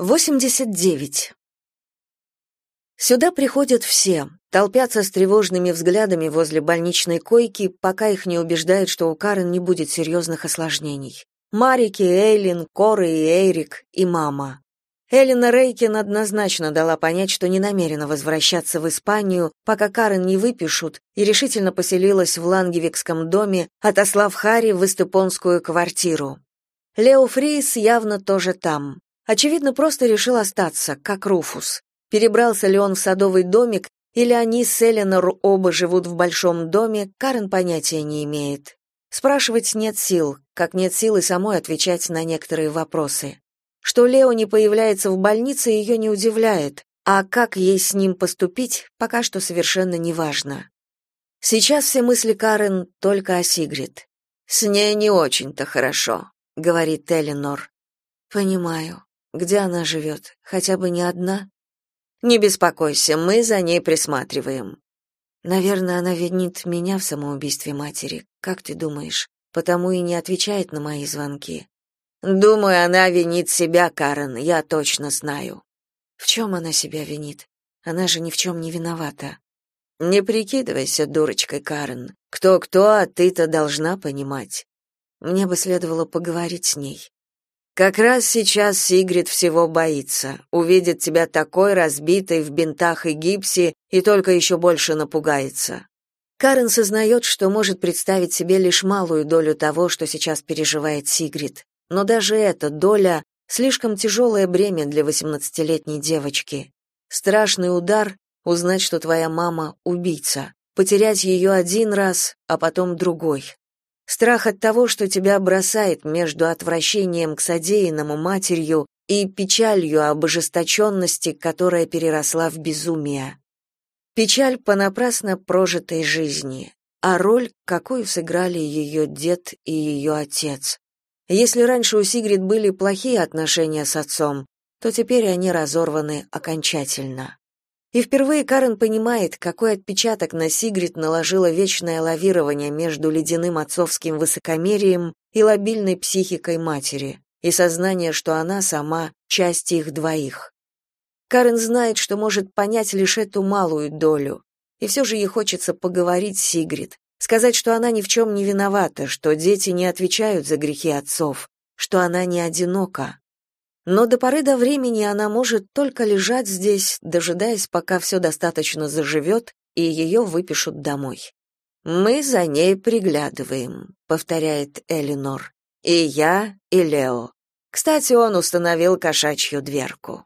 89. Сюда приходят все, толпятся с тревожными взглядами возле больничной койки, пока их не убеждают, что у Карен не будет серьезных осложнений. Марики, Эйлин, Коры и Эйрик, и мама. Эллина Рейкин однозначно дала понять, что не намерена возвращаться в Испанию, пока Карен не выпишут, и решительно поселилась в Лангевикском доме, отослав Харри в эстепонскую квартиру. Лео Фрис явно тоже там. Очевидно, просто решил остаться, как Руфус. Перебрался ли он в садовый домик, или они с Эленор оба живут в большом доме, Карен понятия не имеет. Спрашивать нет сил, как нет сил и самой отвечать на некоторые вопросы. Что Лео не появляется в больнице, ее не удивляет, а как ей с ним поступить, пока что совершенно неважно. Сейчас все мысли Карен только о Сигрид. «С ней не очень-то хорошо», — говорит Эленор. «Понимаю. Где она живет? Хотя бы не одна? Не беспокойся, мы за ней присматриваем. Наверное, она винит меня в самоубийстве матери. Как ты думаешь? Потому и не отвечает на мои звонки. Думаю, она винит себя, Карен, я точно знаю. В чем она себя винит? Она же ни в чем не виновата. Не прикидывайся дурочкой, Карен. Кто-кто, а ты-то должна понимать. Мне бы следовало поговорить с ней. Как раз сейчас Сигрид всего боится, увидит тебя такой разбитой в бинтах и гипсе и только еще больше напугается. Карен сознает, что может представить себе лишь малую долю того, что сейчас переживает Сигрид. Но даже эта доля — слишком тяжелое бремя для восемнадцатилетней девочки. Страшный удар — узнать, что твоя мама — убийца, потерять ее один раз, а потом другой. Страх от того, что тебя бросает между отвращением к содеянному матерью и печалью об ожесточенности, которая переросла в безумие. Печаль по напрасно прожитой жизни, а роль, какую сыграли ее дед и ее отец. Если раньше у Сигрид были плохие отношения с отцом, то теперь они разорваны окончательно. И впервые Карен понимает, какой отпечаток на Сигрид наложило вечное лавирование между ледяным отцовским высокомерием и лобильной психикой матери, и сознание, что она сама часть их двоих. Карен знает, что может понять лишь эту малую долю, и все же ей хочется поговорить с Сигрид, сказать, что она ни в чем не виновата, что дети не отвечают за грехи отцов, что она не одинока но до поры до времени она может только лежать здесь, дожидаясь, пока все достаточно заживет, и ее выпишут домой. «Мы за ней приглядываем», — повторяет Элинор. «И я, и Лео. Кстати, он установил кошачью дверку».